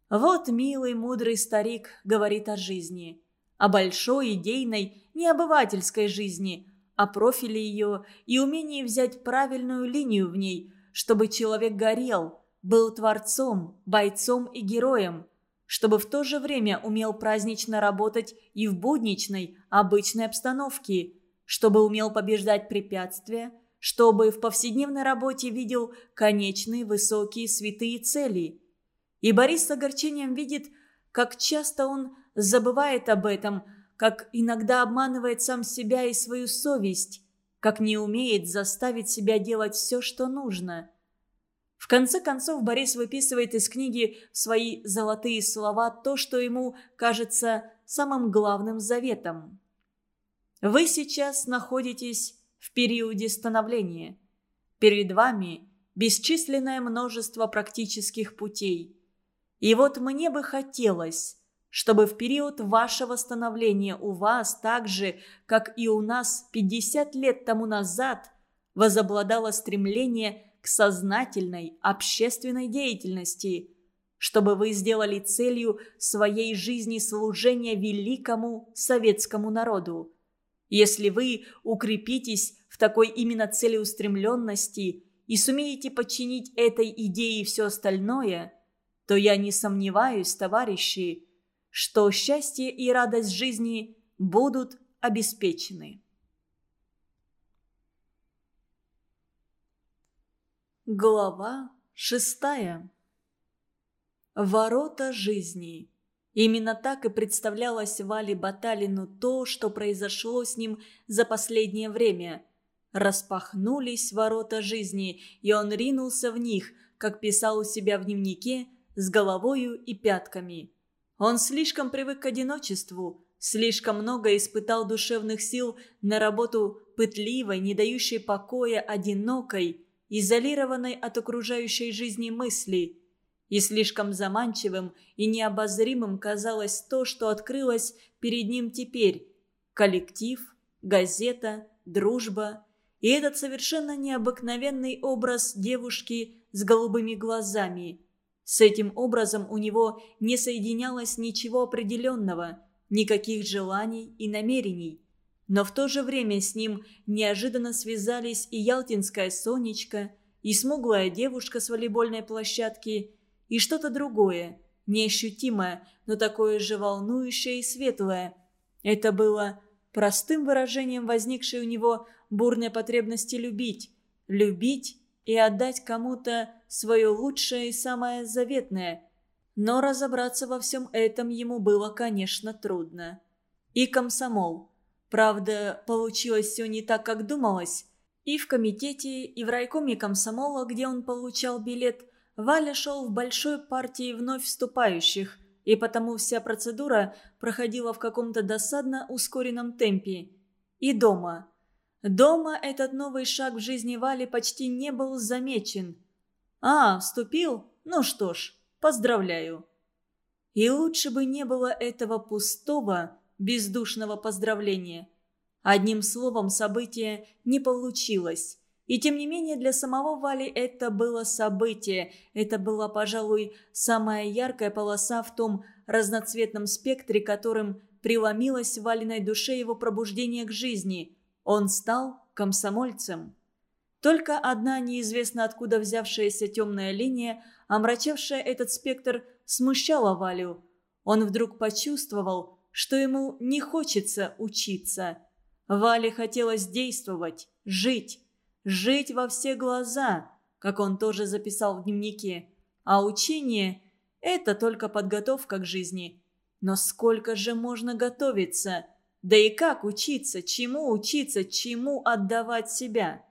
Вот милый, мудрый старик говорит о жизни. О большой, идейной, не обывательской жизни, о профиле ее и умении взять правильную линию в ней, чтобы человек горел, был творцом, бойцом и героем чтобы в то же время умел празднично работать и в будничной, обычной обстановке, чтобы умел побеждать препятствия, чтобы в повседневной работе видел конечные высокие святые цели. И Борис с огорчением видит, как часто он забывает об этом, как иногда обманывает сам себя и свою совесть, как не умеет заставить себя делать все, что нужно – в конце концов Борис выписывает из книги свои золотые слова то, что ему кажется самым главным заветом. Вы сейчас находитесь в периоде становления. Перед вами бесчисленное множество практических путей. И вот мне бы хотелось, чтобы в период вашего становления у вас так же, как и у нас 50 лет тому назад, возобладало стремление – к сознательной общественной деятельности, чтобы вы сделали целью своей жизни служение великому советскому народу. Если вы укрепитесь в такой именно целеустремленности и сумеете подчинить этой идее все остальное, то я не сомневаюсь, товарищи, что счастье и радость жизни будут обеспечены. Глава шестая. Ворота жизни. Именно так и представлялось Вале Баталину то, что произошло с ним за последнее время. Распахнулись ворота жизни, и он ринулся в них, как писал у себя в дневнике, с головою и пятками. Он слишком привык к одиночеству, слишком много испытал душевных сил на работу пытливой, не дающей покоя, одинокой – изолированной от окружающей жизни мысли. И слишком заманчивым и необозримым казалось то, что открылось перед ним теперь. Коллектив, газета, дружба и этот совершенно необыкновенный образ девушки с голубыми глазами. С этим образом у него не соединялось ничего определенного, никаких желаний и намерений. Но в то же время с ним неожиданно связались и ялтинская Сонечка, и смуглая девушка с волейбольной площадки, и что-то другое, неощутимое, но такое же волнующее и светлое. Это было простым выражением возникшей у него бурной потребности любить, любить и отдать кому-то свое лучшее и самое заветное. Но разобраться во всем этом ему было, конечно, трудно. И комсомол – Правда, получилось все не так, как думалось. И в комитете, и в райкоме комсомола, где он получал билет, Валя шел в большой партии вновь вступающих, и потому вся процедура проходила в каком-то досадно ускоренном темпе. И дома. Дома этот новый шаг в жизни Вали почти не был замечен. «А, вступил? Ну что ж, поздравляю». И лучше бы не было этого пустого, бездушного поздравления. Одним словом, событие не получилось. И тем не менее для самого Вали это было событие. Это была, пожалуй, самая яркая полоса в том разноцветном спектре, которым преломилось в Валиной душе его пробуждение к жизни. Он стал комсомольцем. Только одна неизвестно откуда взявшаяся темная линия, омрачавшая этот спектр, смущала Валю. Он вдруг почувствовал, что ему не хочется учиться. Вале хотелось действовать, жить, жить во все глаза, как он тоже записал в дневнике. А учение – это только подготовка к жизни. Но сколько же можно готовиться? Да и как учиться, чему учиться, чему отдавать себя?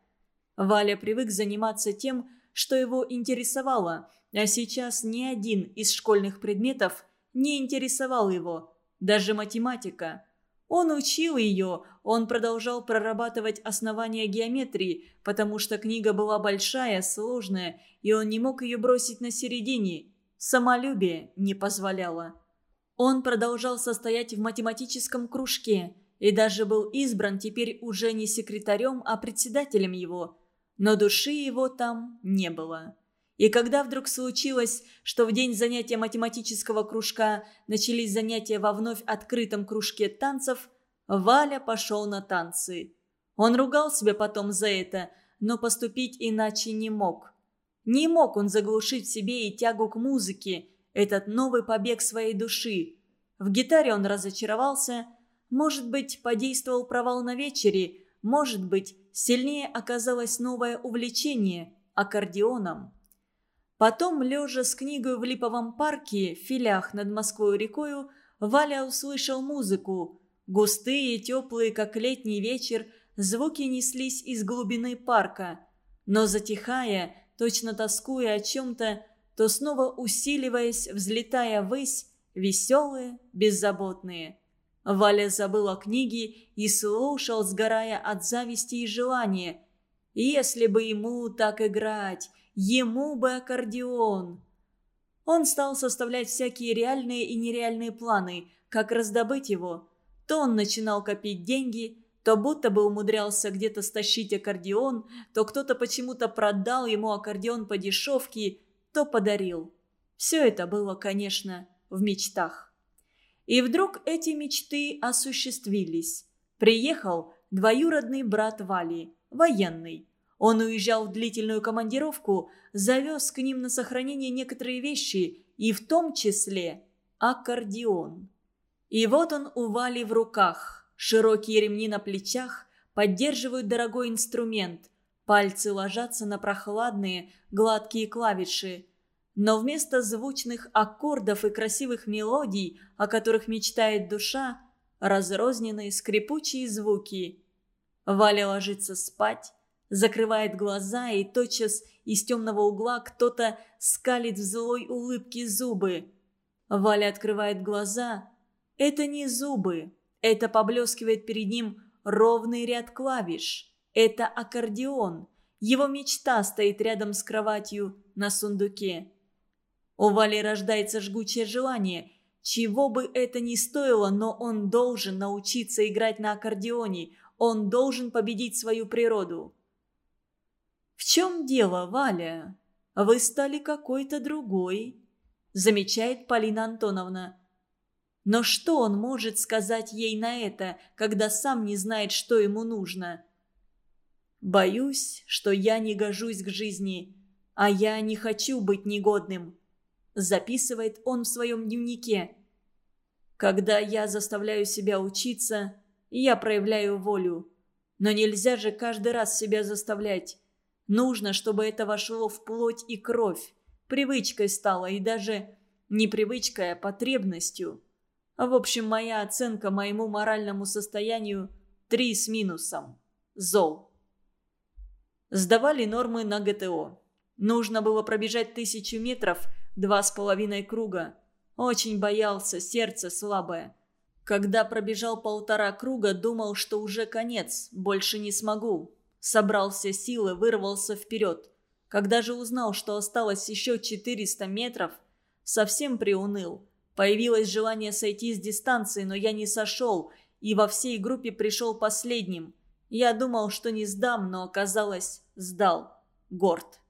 Валя привык заниматься тем, что его интересовало, а сейчас ни один из школьных предметов не интересовал его, даже математика. Он учил ее, он продолжал прорабатывать основания геометрии, потому что книга была большая, сложная, и он не мог ее бросить на середине. Самолюбие не позволяло. Он продолжал состоять в математическом кружке и даже был избран теперь уже не секретарем, а председателем его. Но души его там не было. И когда вдруг случилось, что в день занятия математического кружка начались занятия во вновь открытом кружке танцев, Валя пошел на танцы. Он ругал себя потом за это, но поступить иначе не мог. Не мог он заглушить в себе и тягу к музыке, этот новый побег своей души. В гитаре он разочаровался, может быть, подействовал провал на вечере, может быть, сильнее оказалось новое увлечение – аккордеоном. Потом, лежа с книгой в Липовом парке, в филях над Москвой рекою, Валя услышал музыку. Густые, теплые, как летний вечер, звуки неслись из глубины парка. Но затихая, точно тоскуя о чем-то, то снова усиливаясь, взлетая ввысь, веселые, беззаботные. Валя забыл о книге и слушал, сгорая от зависти и желания. Если бы ему так играть, Ему бы аккордеон. Он стал составлять всякие реальные и нереальные планы, как раздобыть его. То он начинал копить деньги, то будто бы умудрялся где-то стащить аккордеон, то кто-то почему-то продал ему аккордеон по дешевке, то подарил. Все это было, конечно, в мечтах. И вдруг эти мечты осуществились. Приехал двоюродный брат Вали, военный. Он уезжал в длительную командировку, завез к ним на сохранение некоторые вещи, и в том числе аккордеон. И вот он у Вали в руках, широкие ремни на плечах поддерживают дорогой инструмент, пальцы ложатся на прохладные, гладкие клавиши. Но вместо звучных аккордов и красивых мелодий, о которых мечтает душа, разрозненные скрипучие звуки. Валя ложится спать, закрывает глаза, и тотчас из темного угла кто-то скалит в злой улыбке зубы. Валя открывает глаза. Это не зубы. Это поблескивает перед ним ровный ряд клавиш. Это аккордеон. Его мечта стоит рядом с кроватью на сундуке. У Вали рождается жгучее желание. Чего бы это ни стоило, но он должен научиться играть на аккордеоне. Он должен победить свою природу. «В чем дело, Валя? Вы стали какой-то другой», – замечает Полина Антоновна. Но что он может сказать ей на это, когда сам не знает, что ему нужно? «Боюсь, что я не гожусь к жизни, а я не хочу быть негодным», – записывает он в своем дневнике. «Когда я заставляю себя учиться, я проявляю волю. Но нельзя же каждый раз себя заставлять. Нужно, чтобы это вошло в плоть и кровь. Привычкой стало и даже не привычкой, а потребностью. В общем, моя оценка моему моральному состоянию – три с минусом. Зол. Сдавали нормы на ГТО. Нужно было пробежать тысячу метров, два с половиной круга. Очень боялся, сердце слабое. Когда пробежал полтора круга, думал, что уже конец, больше не смогу. Собрал все силы, вырвался вперед. Когда же узнал, что осталось еще 400 метров, совсем приуныл. Появилось желание сойти с дистанции, но я не сошел. и во всей группе пришел последним. Я думал, что не сдам, но оказалось, сдал. Горд.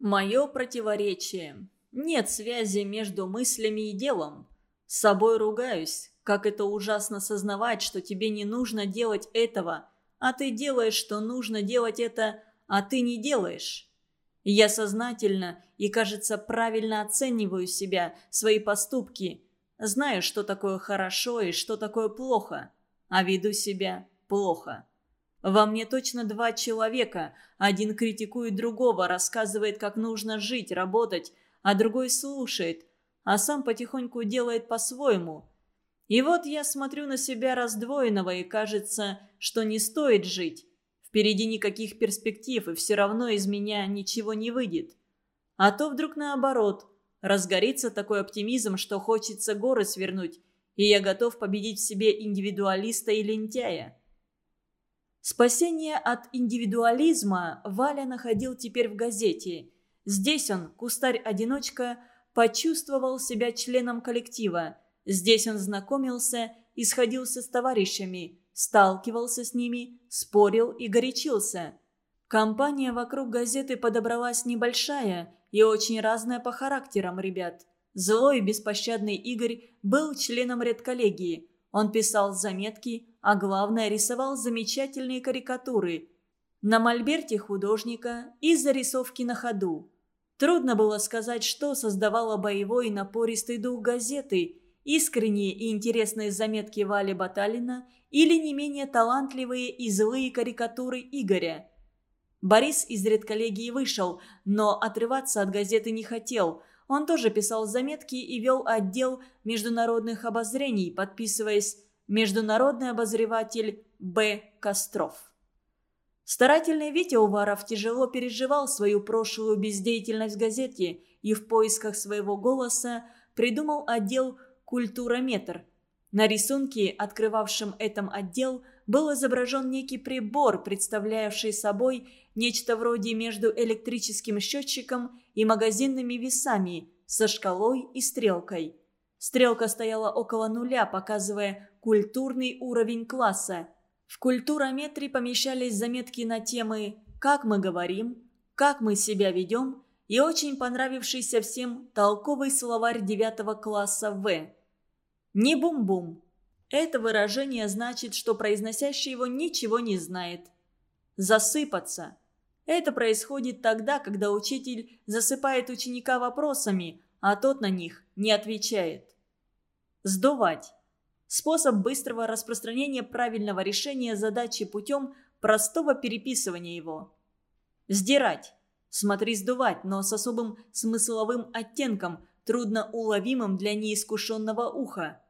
Мое противоречие. Нет связи между мыслями и делом. С собой ругаюсь, как это ужасно сознавать, что тебе не нужно делать этого, а ты делаешь, что нужно делать это, а ты не делаешь. Я сознательно и, кажется, правильно оцениваю себя, свои поступки. Знаю, что такое хорошо и что такое плохо, а веду себя плохо. Во мне точно два человека. Один критикует другого, рассказывает, как нужно жить, работать, а другой слушает, а сам потихоньку делает по-своему. И вот я смотрю на себя раздвоенного, и кажется, что не стоит жить. Впереди никаких перспектив, и все равно из меня ничего не выйдет. А то вдруг наоборот, разгорится такой оптимизм, что хочется горы свернуть, и я готов победить в себе индивидуалиста и лентяя. Спасение от индивидуализма Валя находил теперь в газете. Здесь он, кустарь-одиночка, почувствовал себя членом коллектива. Здесь он знакомился и сходился с товарищами, сталкивался с ними, спорил и горячился. Компания вокруг газеты подобралась небольшая и очень разная по характерам ребят. Злой и беспощадный Игорь был членом редколлегии. Он писал заметки, а главное рисовал замечательные карикатуры. На мольберте художника и зарисовки на ходу. Трудно было сказать, что создавало боевой и напористый дух газеты, искренние и интересные заметки Вали Баталина или не менее талантливые и злые карикатуры Игоря. Борис из редколлегии вышел, но отрываться от газеты не хотел. Он тоже писал заметки и вел отдел международных обозрений, подписываясь Международный обозреватель Б. Костров. Старательный Витя Уваров тяжело переживал свою прошлую бездеятельность в газете и в поисках своего голоса придумал отдел «Культурометр». На рисунке, открывавшем этом отдел, был изображен некий прибор, представлявший собой нечто вроде между электрическим счетчиком и магазинными весами со шкалой и стрелкой. Стрелка стояла около нуля, показывая культурный уровень класса. В культурометре помещались заметки на темы «Как мы говорим», «Как мы себя ведем» и очень понравившийся всем толковый словарь девятого класса В. «Не бум-бум». Это выражение значит, что произносящий его ничего не знает. «Засыпаться». Это происходит тогда, когда учитель засыпает ученика вопросами, а тот на них не отвечает. Сдувать. Способ быстрого распространения правильного решения задачи путем простого переписывания его. Сдирать. Смотри сдувать, но с особым смысловым оттенком, трудно уловимым для неискушенного уха.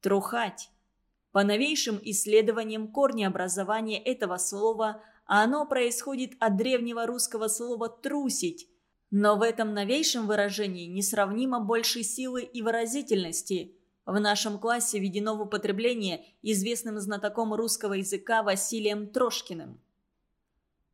Трухать. По новейшим исследованиям корнеобразования этого слова оно происходит от древнего русского слова «трусить», но в этом новейшем выражении несравнимо больше силы и выразительности. В нашем классе введено в употребление известным знатоком русского языка Василием Трошкиным.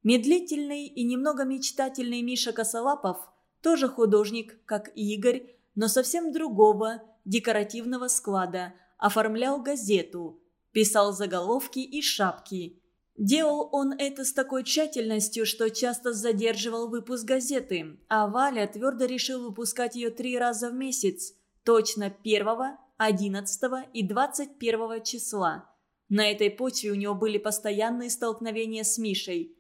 Медлительный и немного мечтательный Миша Косолапов тоже художник, как Игорь, но совсем другого, декоративного склада, оформлял газету, писал заголовки и шапки. Делал он это с такой тщательностью, что часто задерживал выпуск газеты, а Валя твердо решил выпускать ее три раза в месяц, точно первого, 11 и 21 числа. На этой почве у него были постоянные столкновения с Мишей.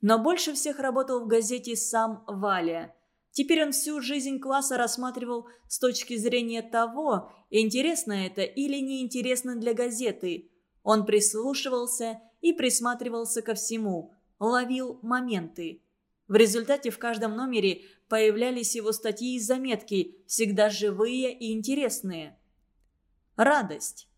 Но больше всех работал в газете сам Валя. Теперь он всю жизнь класса рассматривал с точки зрения того, интересно это или неинтересно для газеты. Он прислушивался и присматривался ко всему, ловил моменты. В результате в каждом номере появлялись его статьи и заметки, всегда живые и интересные радость.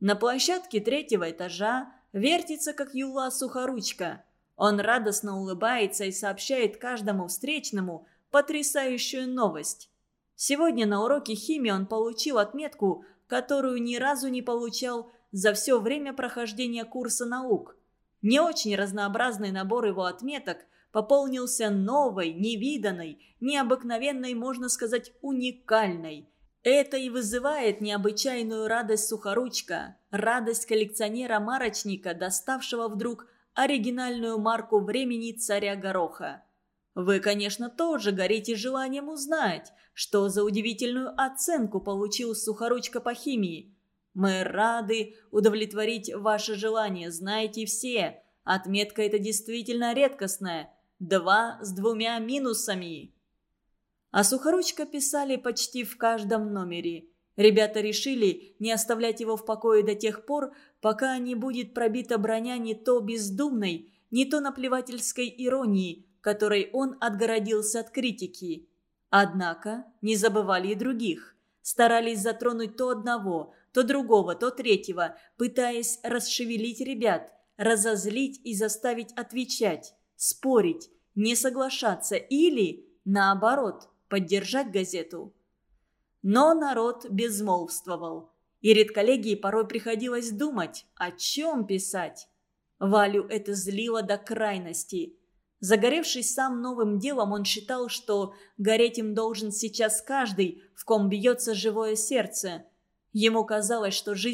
На площадке третьего этажа вертится, как юла сухоручка. Он радостно улыбается и сообщает каждому встречному потрясающую новость. Сегодня на уроке химии он получил отметку, которую ни разу не получал за все время прохождения курса наук. Не очень разнообразный набор его отметок пополнился новой, невиданной, необыкновенной, можно сказать, уникальной – Это и вызывает необычайную радость сухоручка, радость коллекционера-марочника, доставшего вдруг оригинальную марку времени царя Гороха. Вы, конечно, тоже горите желанием узнать, что за удивительную оценку получил сухоручка по химии. Мы рады удовлетворить ваше желание, знаете все. Отметка эта действительно редкостная. Два с двумя минусами. А Сухоручка писали почти в каждом номере. Ребята решили не оставлять его в покое до тех пор, пока не будет пробита броня не то бездумной, не то наплевательской иронии, которой он отгородился от критики. Однако не забывали и других. Старались затронуть то одного, то другого, то третьего, пытаясь расшевелить ребят, разозлить и заставить отвечать, спорить, не соглашаться или, наоборот, поддержать газету. Но народ безмолвствовал. И редколлегии порой приходилось думать, о чем писать. Валю это злило до крайности. Загоревшись сам новым делом, он считал, что гореть им должен сейчас каждый, в ком бьется живое сердце. Ему казалось, что жизнь